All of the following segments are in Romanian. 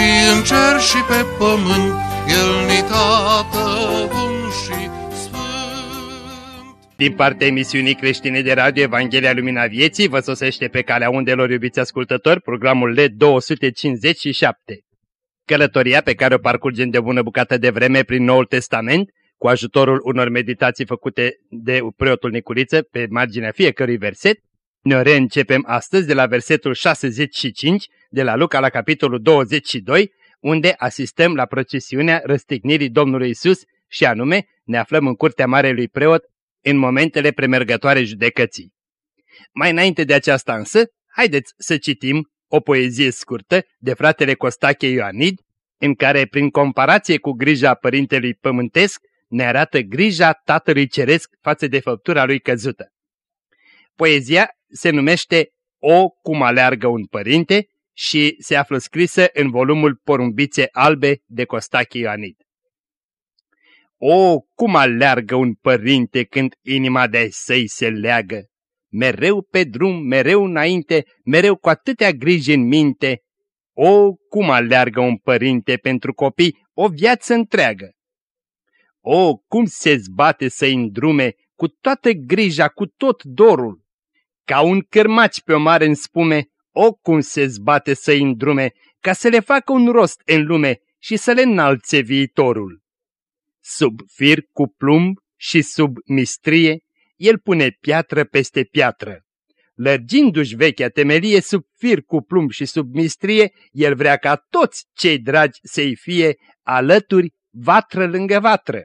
și în cer și pe pământ, El ni tată bun și sfânt. Din partea emisiunii creștine de radio Evanghelia Lumina Vieții vă sosește pe calea undelor iubiți ascultători programul LED 257. Călătoria pe care o parcurgem de o bună bucată de vreme prin Noul Testament, cu ajutorul unor meditații făcute de preotul Nicuriță pe marginea fiecărui verset, ne reîncepem astăzi de la versetul 65 de la Luca la capitolul 22, unde asistăm la procesiunea răstignirii Domnului Isus și anume ne aflăm în curtea Marelui Preot în momentele premergătoare judecății. Mai înainte de aceasta însă, haideți să citim o poezie scurtă de fratele Costache Ioanid, în care, prin comparație cu grija părintelui pământesc, ne arată grija Tatălui Ceresc față de făptura lui căzută. Poezia se numește O cum aleargă un părinte și se află scrisă în volumul Porumbițe albe de Costache Ioanid. O, cum aleargă un părinte când inima de săi se leagă, mereu pe drum, mereu înainte, mereu cu atâtea griji în minte. O, cum aleargă un părinte pentru copii o viață întreagă! O, cum se zbate să-i îndrume cu toată grija, cu tot dorul! Ca un cârmaci pe o mare în spume, o, cum se zbate să-i îndrume, ca să le facă un rost în lume și să le înalțe viitorul. Sub fir cu plumb și sub mistrie, el pune piatră peste piatră. Lărgindu-și vechea temelie sub fir cu plumb și sub mistrie, el vrea ca toți cei dragi să-i fie alături vatră lângă vatră.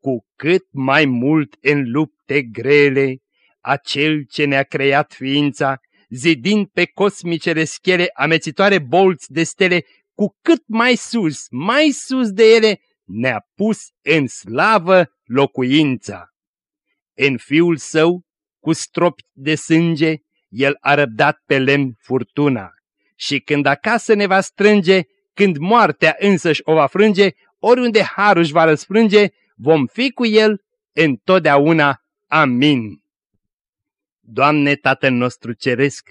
Cu cât mai mult în lupte grele, acel ce ne-a creat ființa, zidind pe cosmicele schele amețitoare bolți de stele, cu cât mai sus, mai sus de ele, ne-a pus în slavă locuința. În fiul său, cu stropi de sânge, el a răbdat pe lemn furtuna. Și când acasă ne va strânge, când moartea însăși o va frânge, oriunde harul își va răsfrânge, vom fi cu el întotdeauna. Amin. Doamne Tatăl nostru Ceresc,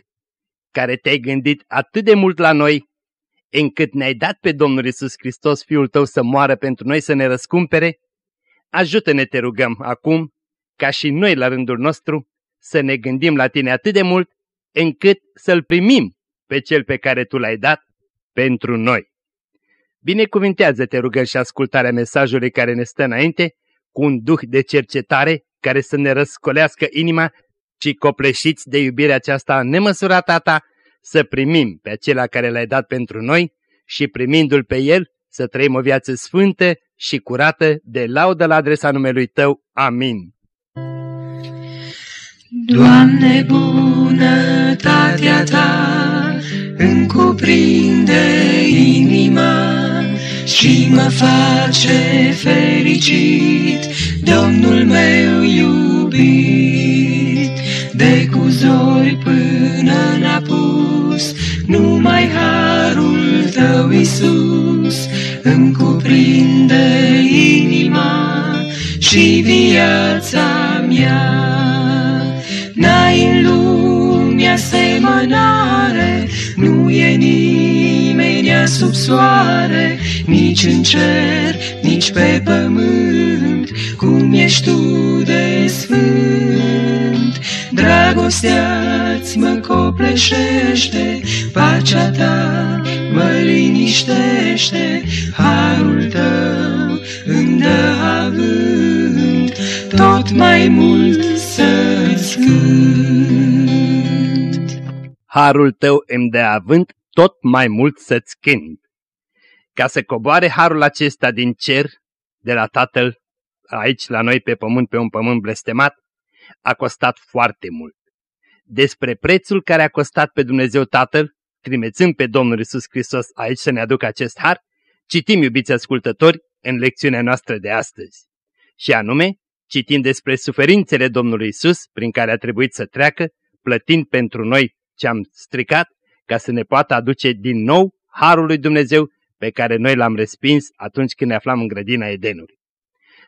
care te-ai gândit atât de mult la noi, încât ne-ai dat pe Domnul Isus Hristos, Fiul Tău, să moară pentru noi, să ne răscumpere, ajută-ne, te rugăm, acum, ca și noi la rândul nostru, să ne gândim la Tine atât de mult, încât să-L primim pe Cel pe care Tu l-ai dat pentru noi. Binecuvintează, te rugăm și ascultarea mesajului care ne stă înainte, cu un duh de cercetare care să ne răscolească inima și copleșiți de iubirea aceasta nemăsurată ta, să primim pe acela care l-ai dat pentru noi și primindu-l pe el să trăim o viață sfântă și curată de laudă la adresa numelui Tău. Amin. Doamne, bunătatea Ta îmi cuprinde inima și mă face fericit, Domnul meu iubit, de cu zori până n apus, numai harul Tău, Iisus, îmi cuprinde inima și viața mea. N-ai în lume asemănare, nu e nimeni sub soare, nici în cer, nici pe pământ, cum ești tu de sfânt. Dragostea-ți mă copleșește, pacea ta mă liniștește, harul tău îmi dă avânt, tot mai mult să-ți cânt. Harul Tău îmi dă avânt tot mai mult să-ți cânt. Ca să coboare harul acesta din cer, de la Tatăl, aici la noi pe pământ, pe un pământ blestemat, a costat foarte mult. Despre prețul care a costat pe Dumnezeu Tatăl trimețând pe Domnul Isus Hristos aici să ne aducă acest har, citim, iubiți ascultători, în lecțiunea noastră de astăzi. Și anume, citim despre suferințele Domnului Isus prin care a trebuit să treacă, plătind pentru noi ce am stricat, ca să ne poată aduce din nou harul lui Dumnezeu pe care noi l-am respins atunci când ne aflam în grădina Edenului.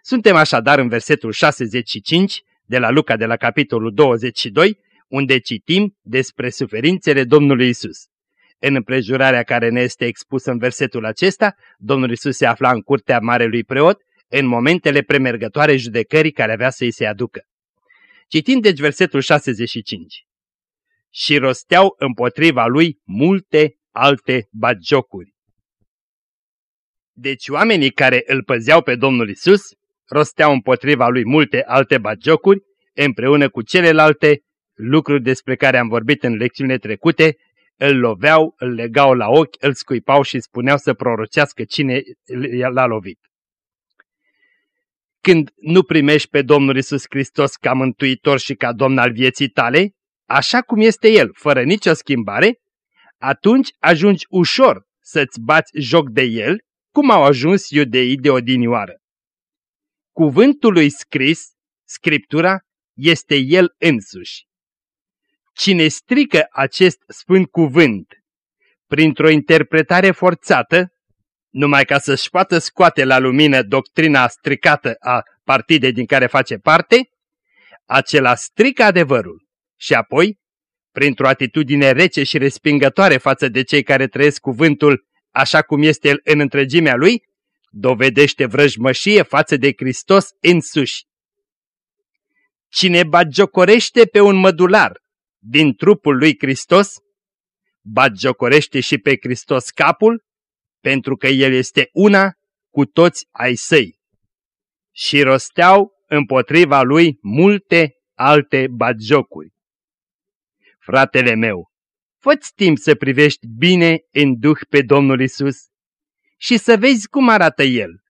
Suntem așadar în versetul 65 de la Luca de la capitolul 22, unde citim despre suferințele Domnului Isus. În împrejurarea care ne este expusă în versetul acesta, Domnul Isus se afla în curtea Marelui Preot, în momentele premergătoare judecării care avea să-i se aducă. Citim deci versetul 65. Și rosteau împotriva lui multe alte bagiocuri. Deci oamenii care îl păzeau pe Domnul Isus rosteau împotriva lui multe alte bagiocuri, împreună cu celelalte lucruri despre care am vorbit în lecțiunile trecute, îl loveau, îl legau la ochi, îl scuipau și spuneau să prorocească cine l-a lovit. Când nu primești pe Domnul Isus Hristos ca mântuitor și ca domn al vieții tale, așa cum este El, fără nicio schimbare, atunci ajungi ușor să-ți bați joc de El, cum au ajuns iudeii de odinioară. Cuvântul lui scris, Scriptura, este El însuși. Cine strică acest sfânt cuvânt printr-o interpretare forțată, numai ca să-și poată scoate la lumină doctrina stricată a partidei din care face parte, acela strică adevărul și apoi, printr-o atitudine rece și respingătoare față de cei care trăiesc cuvântul așa cum este el în întregimea lui, dovedește vrăjmășie față de Hristos însuși. Cine bagiocorește pe un mădular din trupul lui Hristos, bagiocorește și pe Hristos capul, pentru că El este una cu toți ai săi. Și rosteau împotriva lui multe alte bagiocuri. Fratele meu, fă timp să privești bine în duh pe Domnul Isus și să vezi cum arată El.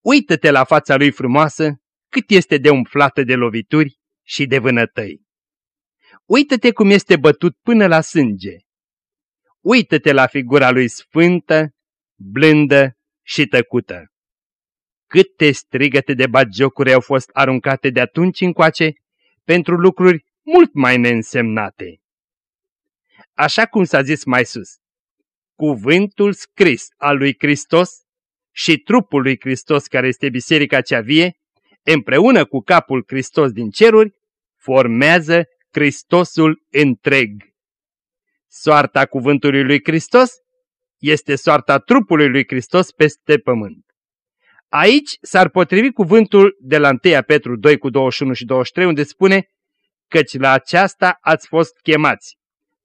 Uită-te la fața Lui frumoasă, cât este de umflată de lovituri și de vânătăi. Uită-te cum este bătut până la sânge. Uită-te la figura Lui sfântă, blândă și tăcută. Câte strigăte de bagiocuri au fost aruncate de atunci încoace pentru lucruri mult mai neînsemnate. Așa cum s-a zis mai sus, cuvântul scris al lui Hristos și trupul lui Hristos care este biserica cea vie, împreună cu capul Hristos din ceruri, formează Hristosul întreg. Soarta cuvântului lui Hristos este soarta trupului lui Hristos peste pământ. Aici s-ar potrivi cuvântul de la 1 Petru 2 cu 21 și 23 unde spune căci la aceasta ați fost chemați,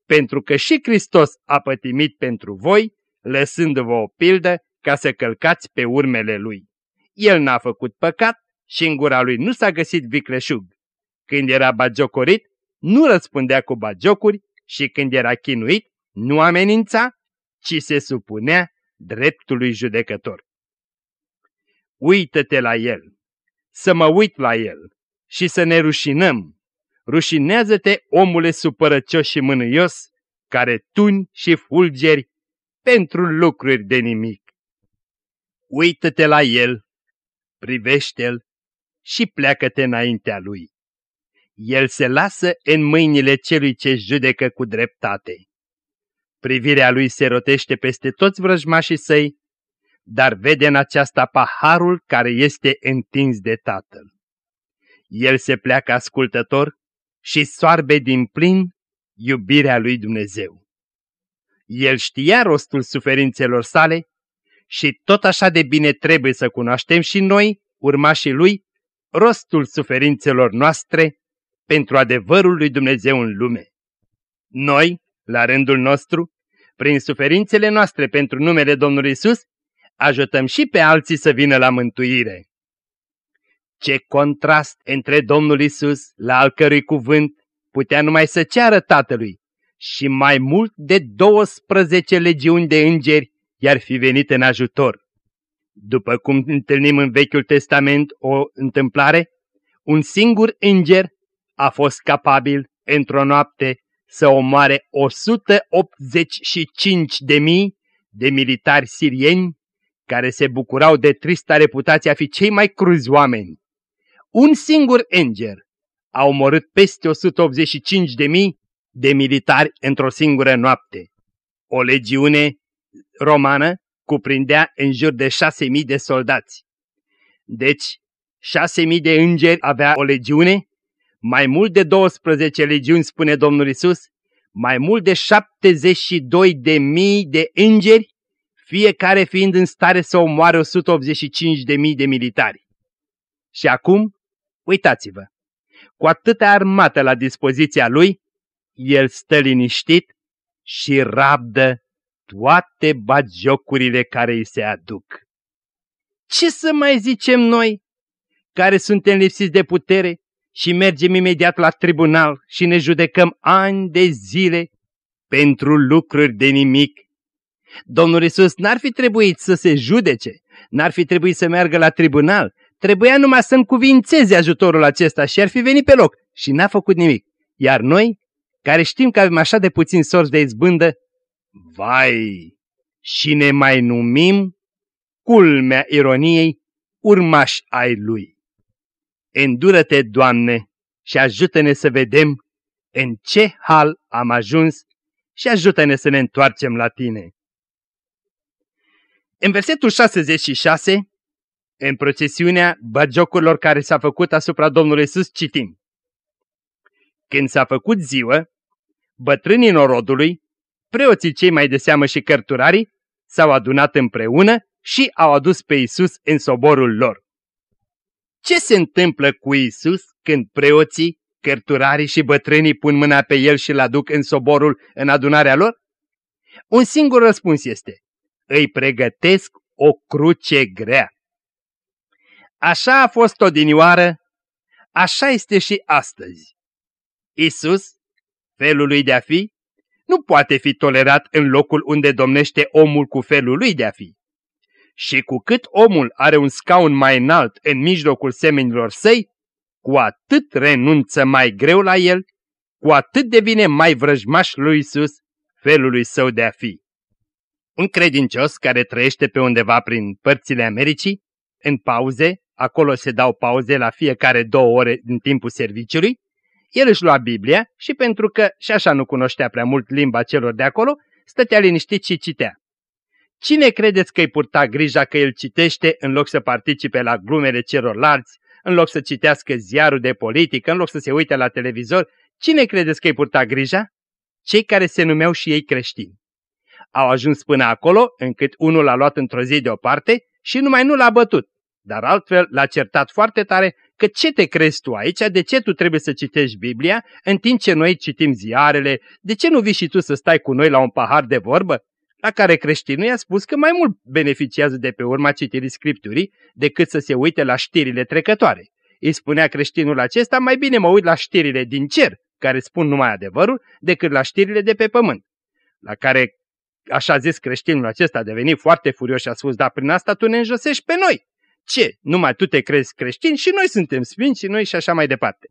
pentru că și Hristos a pătimit pentru voi, lăsându-vă o pildă ca să călcați pe urmele Lui. El n-a făcut păcat și în gura Lui nu s-a găsit vicleșug. Când era bagiocorit, nu răspundea cu bagiocuri și când era chinuit, nu amenința, ci se supunea dreptului judecător. Uită-te la El, să mă uit la El și să ne rușinăm rușinează-te, omule supărăcios și mânuios, care tuni și fulgeri pentru lucruri de nimic. Uită-te la el, privește-l și pleacă-te înaintea lui. El se lasă în mâinile celui ce judecă cu dreptate. Privirea lui se rotește peste toți vrăjmașii săi, dar vede în aceasta paharul care este întins de tatăl. El se pleacă ascultător și soarbe din plin iubirea lui Dumnezeu. El știa rostul suferințelor sale și tot așa de bine trebuie să cunoaștem și noi, urmașii lui, rostul suferințelor noastre pentru adevărul lui Dumnezeu în lume. Noi, la rândul nostru, prin suferințele noastre pentru numele Domnului Isus, ajutăm și pe alții să vină la mântuire. Ce contrast între Domnul Isus, la al cărui cuvânt putea numai să ceară Tatălui, și mai mult de 12 legiuni de îngeri i-ar fi venit în ajutor. După cum întâlnim în Vechiul Testament o întâmplare, un singur înger a fost capabil, într-o noapte, să omoare 185 de mii de militari sirieni care se bucurau de trista reputație a fi cei mai cruzi oameni. Un singur înger a omorât peste 185 de mii de militari într-o singură noapte. O legiune romană cuprindea în jur de 6.000 de soldați. Deci, 6.000 de îngeri avea o legiune, mai mult de 12 legiuni, spune Domnul Isus, mai mult de 72 de mii de îngeri, fiecare fiind în stare să omoare 185 de mii de militari. Și acum, uitați-vă, cu atâta armată la dispoziția lui, el stă liniștit și rabdă toate bagiocurile care îi se aduc. Ce să mai zicem noi, care suntem lipsiți de putere și mergem imediat la tribunal și ne judecăm ani de zile pentru lucruri de nimic? Domnul Isus n-ar fi trebuit să se judece, n-ar fi trebuit să meargă la tribunal, trebuia numai să-mi cuvințeze ajutorul acesta și ar fi venit pe loc și n-a făcut nimic. Iar noi, care știm că avem așa de puțin sorți de izbândă, vai, și ne mai numim, culmea ironiei, urmași ai lui. Îndură-te, Doamne, și ajută-ne să vedem în ce hal am ajuns și ajută-ne să ne întoarcem la Tine. În versetul 66, în procesiunea bagiocurilor care s-a făcut asupra Domnului Iisus, citim. Când s-a făcut ziua, bătrânii norodului, preoții cei mai de seamă și cărturarii, s-au adunat împreună și au adus pe Isus în soborul lor. Ce se întâmplă cu Isus când preoții, cărturarii și bătrânii pun mâna pe el și-l aduc în soborul în adunarea lor? Un singur răspuns este, îi pregătesc o cruce grea. Așa a fost odinioară, așa este și astăzi. Isus, felul lui de a fi, nu poate fi tolerat în locul unde domnește omul cu felul lui de a fi. Și cu cât omul are un scaun mai înalt în mijlocul semenilor săi, cu atât renunță mai greu la el, cu atât devine mai vrăjmaș lui Isus felului său de a fi. Un credincios care trăiește pe undeva prin părțile Americii, în pauze, acolo se dau pauze la fiecare două ore din timpul serviciului, el își lua Biblia și pentru că și așa nu cunoștea prea mult limba celor de acolo, stătea liniștit și citea. Cine credeți că îi purta grija că el citește în loc să participe la glumele celorlalți, în loc să citească ziarul de politică, în loc să se uite la televizor? Cine credeți că îi purta grija? Cei care se numeau și ei creștini. Au ajuns până acolo, încât unul l-a luat într-o zi deoparte și numai nu l-a bătut, dar altfel l-a certat foarte tare că ce te crezi tu aici, de ce tu trebuie să citești Biblia, în timp ce noi citim ziarele, de ce nu vii și tu să stai cu noi la un pahar de vorbă? La care creștinul i-a spus că mai mult beneficiază de pe urma citirii Scripturii decât să se uite la știrile trecătoare. Îi spunea creștinul acesta, mai bine mă uit la știrile din cer, care spun numai adevărul, decât la știrile de pe pământ. La care, așa zis creștinul acesta a devenit foarte furios și a spus, da, prin asta tu ne înjosești pe noi. Ce? Numai tu te crezi creștin și noi suntem sfinți și noi și așa mai departe.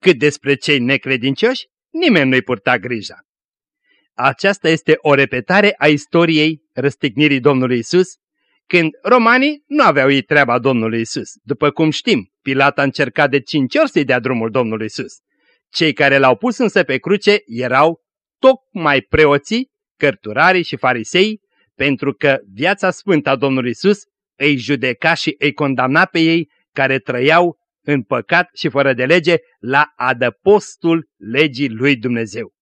Cât despre cei necredincioși, nimeni nu-i purta grija. Aceasta este o repetare a istoriei răstignirii Domnului Isus, când romanii nu aveau ei treaba Domnului Isus. După cum știm, Pilat a încercat de cinci ori să-i dea drumul Domnului Isus. Cei care l-au pus însă pe cruce erau tocmai preoții, cărturarii și farisei, pentru că viața sfântă a Domnului Isus îi judeca și îi condamna pe ei care trăiau în păcat și fără de lege la adăpostul legii lui Dumnezeu.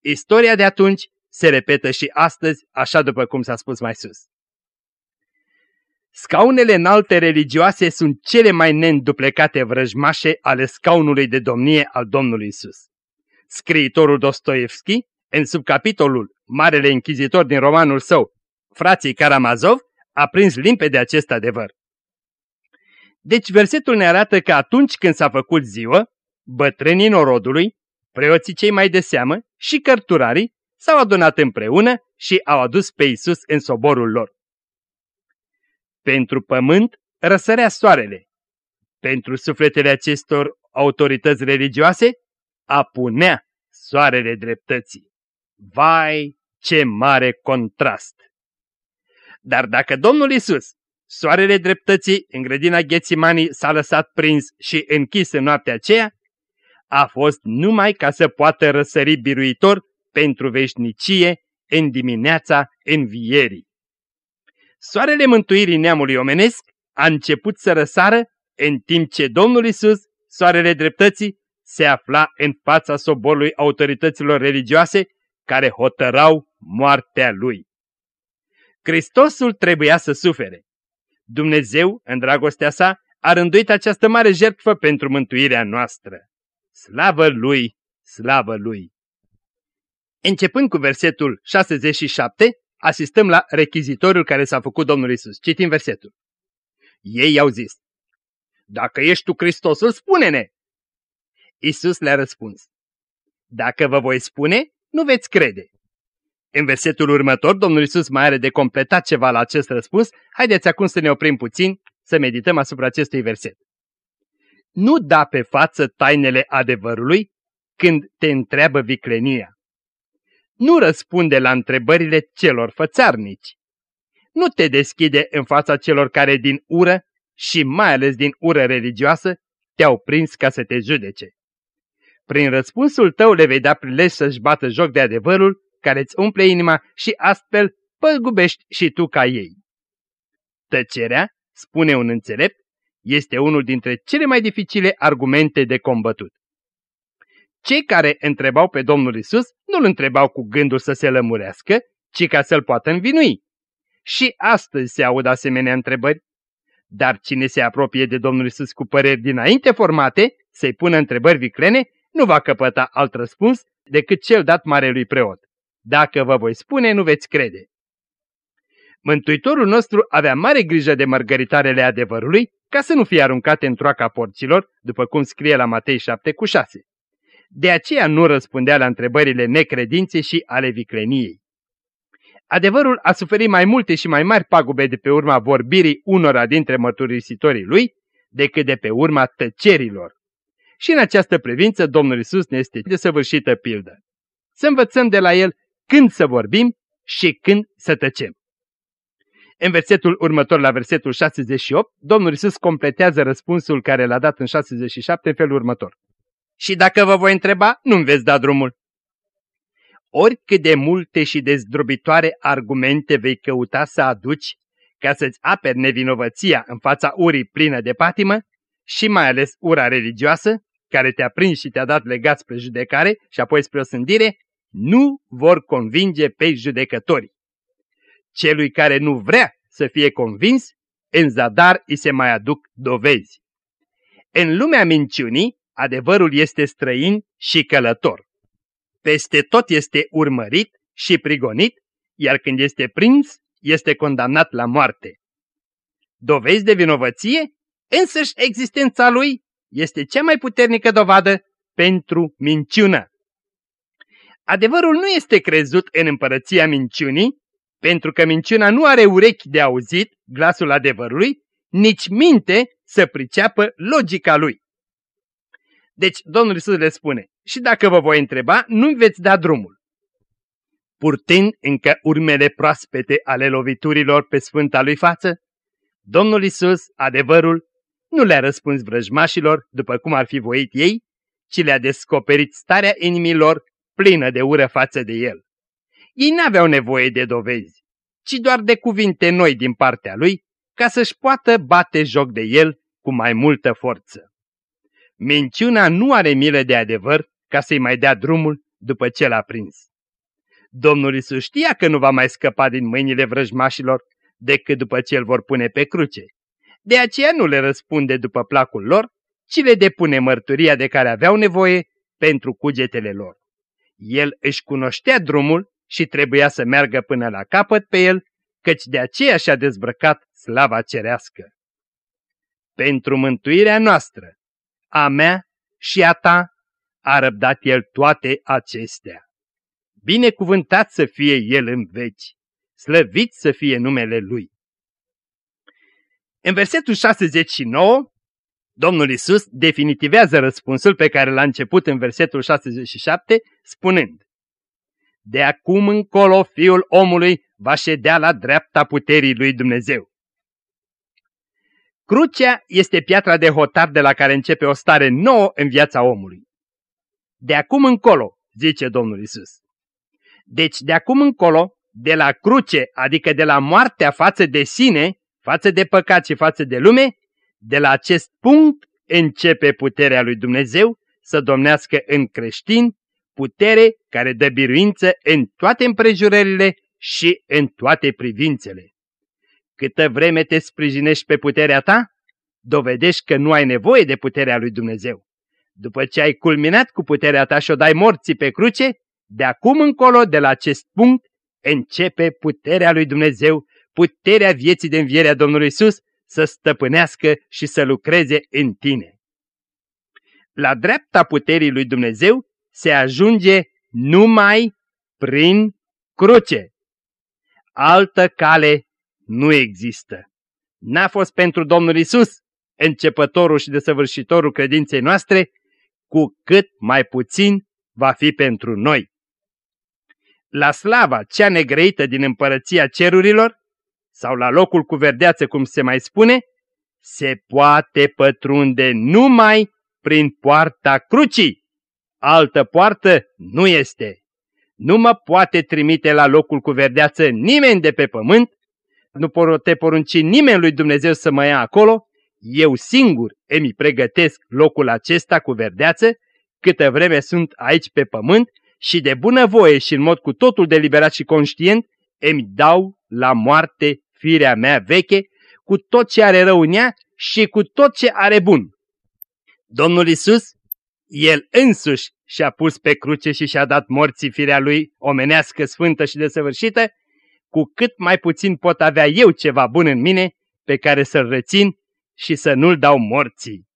Istoria de atunci se repetă și astăzi, așa după cum s-a spus mai sus. Scaunele înalte religioase sunt cele mai neînduplecate vrăjmașe ale scaunului de domnie al Domnului Isus. Scriitorul Dostoevski, în subcapitolul Marele Închizitor din romanul său, Frații Karamazov, a prins limpede acest adevăr. Deci versetul ne arată că atunci când s-a făcut ziua, bătrânii norodului, preoții cei mai de seamă și cărturarii s-au adunat împreună și au adus pe Isus în soborul lor. Pentru pământ răsărea soarele. Pentru sufletele acestor autorități religioase apunea soarele dreptății. Vai, ce mare contrast! Dar dacă Domnul Isus, soarele dreptății, în grădina Ghețimanii s-a lăsat prins și închis în noaptea aceea, a fost numai ca să poată răsări biruitor pentru veșnicie în dimineața învierii. Soarele mântuirii neamului omenesc a început să răsară în timp ce Domnul Isus, soarele dreptății, se afla în fața soborului autorităților religioase care hotărau moartea lui. Hristosul trebuia să sufere. Dumnezeu, în dragostea sa, a rânduit această mare jertfă pentru mântuirea noastră. Slavă Lui, slavă Lui! Începând cu versetul 67, asistăm la rechizitoriul care s-a făcut Domnul Isus. Citim versetul. Ei i-au zis, Dacă ești tu Hristosul, spune-ne! Isus le-a răspuns, Dacă vă voi spune, nu veți crede. În versetul următor, Domnul Isus mai are de completat ceva la acest răspuns. Haideți acum să ne oprim puțin, să medităm asupra acestui verset. Nu da pe față tainele adevărului când te întreabă viclenia. Nu răspunde la întrebările celor fățarnici. Nu te deschide în fața celor care din ură și mai ales din ură religioasă te-au prins ca să te judece. Prin răspunsul tău le vei da prilej să-și bată joc de adevărul care îți umple inima și astfel păgubești și tu ca ei. Tăcerea, spune un înțelept, este unul dintre cele mai dificile argumente de combătut. Cei care întrebau pe Domnul Isus nu-L întrebau cu gândul să se lămurească, ci ca să-L poată învinui. Și astăzi se aud asemenea întrebări. Dar cine se apropie de Domnul Isus cu păreri dinainte formate, să-i pună întrebări viclene, nu va căpăta alt răspuns decât cel dat marelui preot. Dacă vă voi spune, nu veți crede. Mântuitorul nostru avea mare grijă de mărgăritarele adevărului ca să nu fie aruncate în troaca porților, după cum scrie la Matei 7 cu 6. De aceea nu răspundea la întrebările necredinței și ale vicleniei. Adevărul a suferit mai multe și mai mari pagube de pe urma vorbirii unora dintre mărturisitorii lui decât de pe urma tăcerilor. Și în această privință Domnul Isus ne este desăvârșită pildă. Să învățăm de la El când să vorbim și când să tăcem. În versetul următor, la versetul 68, Domnul Isus completează răspunsul care l-a dat în 67 în felul următor. Și dacă vă voi întreba, nu-mi veți da drumul. Oricât de multe și de zdrobitoare argumente vei căuta să aduci ca să-ți aperi nevinovăția în fața urii plină de patimă și mai ales ura religioasă, care te-a prins și te-a dat legat spre judecare și apoi spre o sândire, nu vor convinge pe judecători. Celui care nu vrea să fie convins, în zadar îi se mai aduc dovezi. În lumea minciunii, adevărul este străin și călător. Peste tot este urmărit și prigonit, iar când este prins, este condamnat la moarte. Dovezi de vinovăție? Însăși existența lui este cea mai puternică dovadă pentru minciună. Adevărul nu este crezut în împărăția minciunii, pentru că minciuna nu are urechi de auzit glasul adevărului, nici minte să priceapă logica lui. Deci Domnul Iisus le spune, și dacă vă voi întreba, nu veți da drumul. Purtând încă urmele proaspete ale loviturilor pe sfânta lui față, Domnul Iisus, adevărul, nu le-a răspuns vrăjmașilor după cum ar fi voit ei, ci le-a descoperit starea inimilor plină de ură față de el. Ei n-aveau nevoie de dovezi, ci doar de cuvinte noi din partea lui, ca să-și poată bate joc de el cu mai multă forță. Minciuna nu are milă de adevăr ca să-i mai dea drumul după ce l-a prins. Domnul Iisus știa că nu va mai scăpa din mâinile vrăjmașilor decât după ce îl vor pune pe cruce. De aceea nu le răspunde după placul lor, ci le depune mărturia de care aveau nevoie pentru cugetele lor. El își cunoștea drumul și trebuia să meargă până la capăt pe el, căci de aceea și-a dezbrăcat slava cerească. Pentru mântuirea noastră, a mea și a ta, a răbdat el toate acestea. Binecuvântat să fie el în veci, slăvit să fie numele lui. În versetul 69, Domnul Isus definitivează răspunsul pe care l-a început în versetul 67, spunând De acum încolo Fiul omului va ședea la dreapta puterii lui Dumnezeu. Crucea este piatra de hotar de la care începe o stare nouă în viața omului. De acum încolo, zice Domnul Isus. Deci de acum încolo, de la cruce, adică de la moartea față de sine, față de păcat și față de lume, de la acest punct începe puterea lui Dumnezeu să domnească în creștin, putere care dă biruință în toate împrejurările și în toate privințele. Câtă vreme te sprijinești pe puterea ta, dovedești că nu ai nevoie de puterea lui Dumnezeu. După ce ai culminat cu puterea ta și o dai morții pe cruce, de acum încolo, de la acest punct, începe puterea lui Dumnezeu, puterea vieții de învierea Domnului Isus, să stăpânească și să lucreze în tine. La dreapta puterii lui Dumnezeu se ajunge numai prin cruce. Altă cale nu există. N-a fost pentru Domnul Isus, începătorul și desăvârșitorul credinței noastre, cu cât mai puțin va fi pentru noi. La slava cea negrăită din împărăția cerurilor, sau la locul cu verdeață, cum se mai spune, se poate pătrunde numai prin poarta crucii. Altă poartă nu este. Nu mă poate trimite la locul cu verdeață nimeni de pe pământ, nu poate porunci nimeni lui Dumnezeu să mă ia acolo, eu singur îmi pregătesc locul acesta cu verdeață, câtă vreme sunt aici pe pământ și de bunăvoie și în mod cu totul deliberat și conștient îmi dau la moarte firea mea veche cu tot ce are rău în ea și cu tot ce are bun. Domnul Isus, El însuși și-a pus pe cruce și și-a dat morții firea Lui omenească, sfântă și desăvârșită, cu cât mai puțin pot avea eu ceva bun în mine pe care să-l rețin și să nu-l dau morții.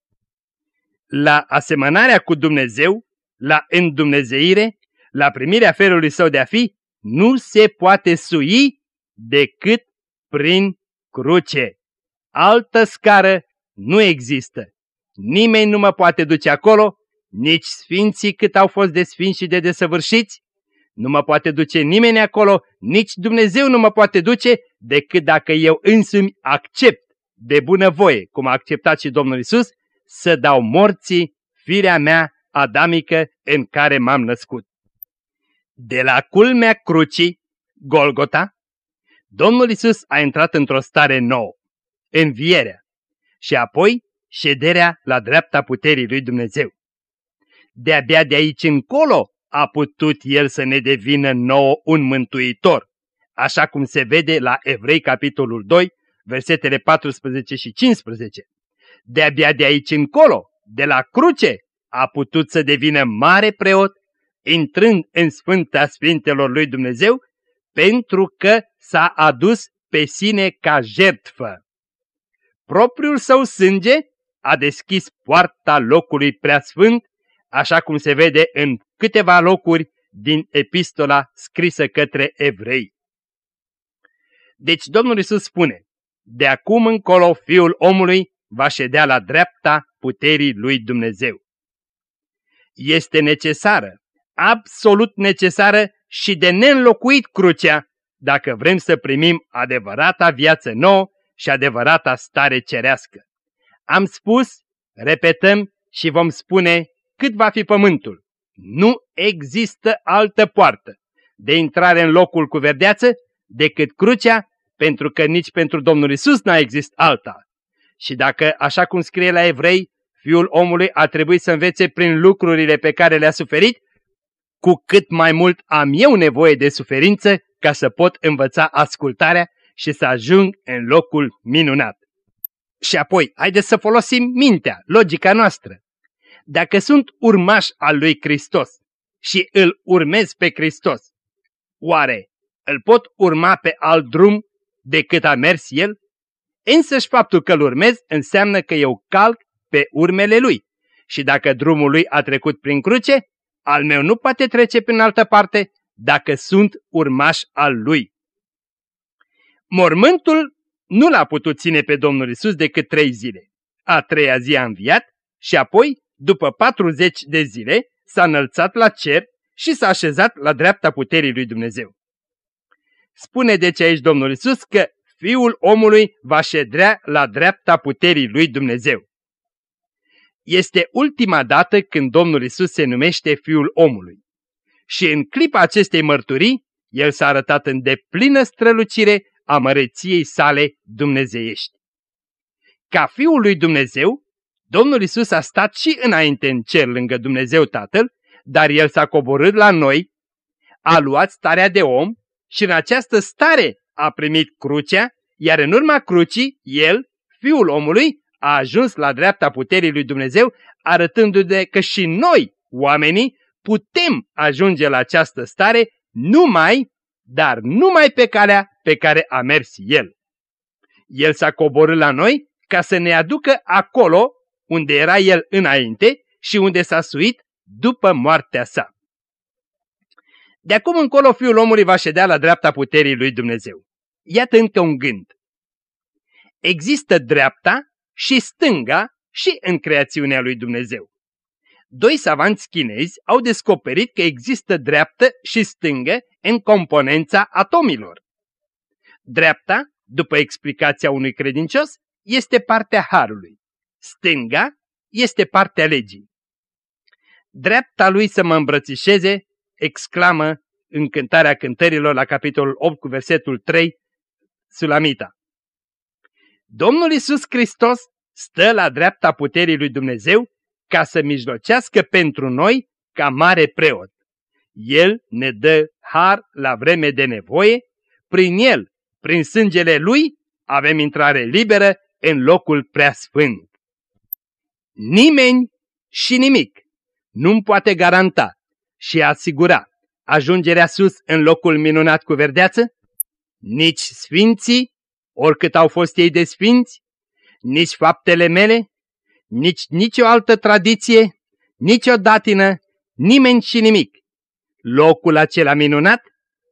La asemănarea cu Dumnezeu, la îndumnezeire, la primirea felului său de a fi, nu se poate sui decât prin cruce. Altă scară nu există. Nimeni nu mă poate duce acolo, nici sfinții cât au fost de sfinți și de desăvârșiți, nu mă poate duce nimeni acolo, nici Dumnezeu nu mă poate duce, decât dacă eu însumi accept de bunăvoie, cum a acceptat și Domnul Isus, să dau morții firea mea adamică în care m-am născut. De la culmea crucii, Golgota, Domnul Isus a intrat într-o stare nouă, învierea, și apoi șederea la dreapta puterii lui Dumnezeu. De-abia de aici încolo a putut El să ne devină nouă un mântuitor, așa cum se vede la Evrei capitolul 2, versetele 14 și 15. De-abia de aici încolo, de la cruce, a putut să devină mare preot, intrând în Sfânta Sfintelor lui Dumnezeu, pentru că s-a adus pe sine ca jertfă. Propriul său sânge a deschis poarta locului preasfânt, așa cum se vede în câteva locuri din epistola scrisă către evrei. Deci Domnul Isus spune, de acum încolo Fiul omului va ședea la dreapta puterii lui Dumnezeu. Este necesară, absolut necesară și de neînlocuit crucea dacă vrem să primim adevărata viață nouă și adevărata stare cerească. Am spus, repetăm și vom spune cât va fi pământul. Nu există altă poartă de intrare în locul cu verdeață decât crucea, pentru că nici pentru Domnul Isus n-a exist alta. Și dacă, așa cum scrie la evrei, Fiul omului a trebuit să învețe prin lucrurile pe care le-a suferit, cu cât mai mult am eu nevoie de suferință ca să pot învăța ascultarea și să ajung în locul minunat. Și apoi, haideți să folosim mintea, logica noastră. Dacă sunt urmaș al lui Hristos și îl urmez pe Hristos, oare îl pot urma pe alt drum decât a mers el? Însăși faptul că îl urmez înseamnă că eu calc pe urmele lui. Și dacă drumul lui a trecut prin cruce, al meu nu poate trece prin altă parte dacă sunt urmaș al lui. Mormântul nu l-a putut ține pe Domnul Isus decât trei zile. a treia zi a înviat și apoi, după 40 de zile, s-a înălțat la cer și s-a așezat la dreapta puterii lui Dumnezeu. Spune deci aici Domnul Isus că Fiul omului va ședrea la dreapta puterii lui Dumnezeu. Este ultima dată când Domnul Isus se numește Fiul omului. Și în clipa acestei mărturii, El s-a arătat în deplină strălucire a măreției sale dumnezeiești. Ca Fiul lui Dumnezeu, Domnul Isus a stat și înainte în cer lângă Dumnezeu Tatăl, dar El s-a coborât la noi, a luat starea de om și în această stare a primit crucea, iar în urma crucii, El, Fiul omului, a ajuns la dreapta puterii lui Dumnezeu, arătându-ne că și noi, oamenii, putem ajunge la această stare numai, dar numai pe calea pe care a mers El. El s-a coborât la noi ca să ne aducă acolo unde era El înainte și unde s-a suit după moartea sa. De acum încolo Fiul omului va ședea la dreapta puterii lui Dumnezeu. Iată încă un gând. Există dreapta și stânga și în creațiunea lui Dumnezeu. Doi savanți chinezi au descoperit că există dreaptă și stângă în componența atomilor. Dreapta, după explicația unui credincios, este partea harului. Stânga este partea legii. Dreapta lui să mă îmbrățișeze, exclamă în cântarea cântărilor la capitolul 8 cu versetul 3, Sulamita. Domnul Isus Hristos stă la dreapta puterii lui Dumnezeu ca să mijlocească pentru noi ca mare preot. El ne dă har la vreme de nevoie, prin el, prin sângele lui, avem intrare liberă în locul preasfânt. Nimeni și nimic nu-mi poate garanta și asigura ajungerea sus în locul minunat cu verdeață, nici sfinții, oricât au fost ei de sfinți, nici faptele mele, nici nicio altă tradiție, nici o datină, nimeni și nimic. Locul acela minunat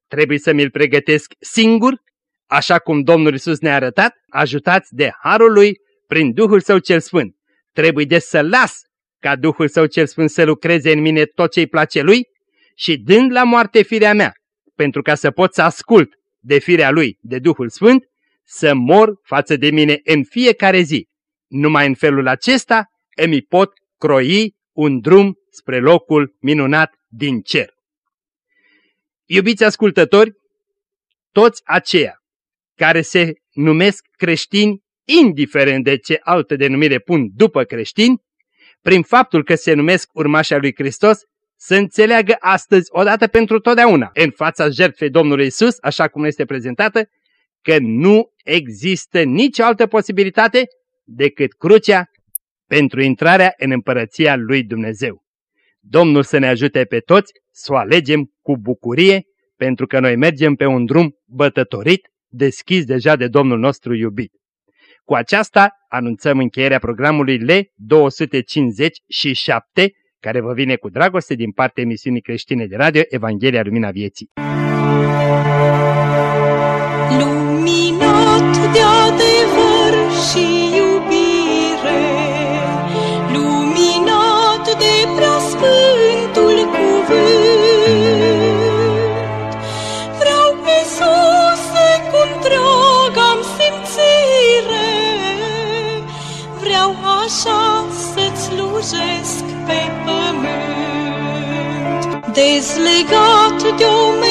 trebuie să mi-l pregătesc singur, așa cum Domnul Isus ne-a arătat, ajutați de Harul Lui prin Duhul Său cel Sfânt. Trebuie de să las ca Duhul Său cel Sfânt să lucreze în mine tot ce-i place Lui și dând la moarte firea mea, pentru ca să pot să ascult de firea Lui, de Duhul Sfânt, să mor față de mine în fiecare zi. Numai în felul acesta îmi pot croi un drum spre locul minunat din cer. Iubiți ascultători, toți aceia care se numesc creștini, indiferent de ce altă denumire pun după creștini, prin faptul că se numesc urmașa lui Hristos, să înțeleagă astăzi, odată pentru totdeauna, în fața jertfei Domnului Isus, așa cum este prezentată, că nu există nicio altă posibilitate decât crucea pentru intrarea în împărăția lui Dumnezeu. Domnul să ne ajute pe toți să o alegem cu bucurie, pentru că noi mergem pe un drum bătătorit, deschis deja de Domnul nostru iubit. Cu aceasta anunțăm încheierea programului L257, care vă vine cu dragoste din partea emisiunii creștine de radio Evanghelia Lumina Vieții. Leslie got to do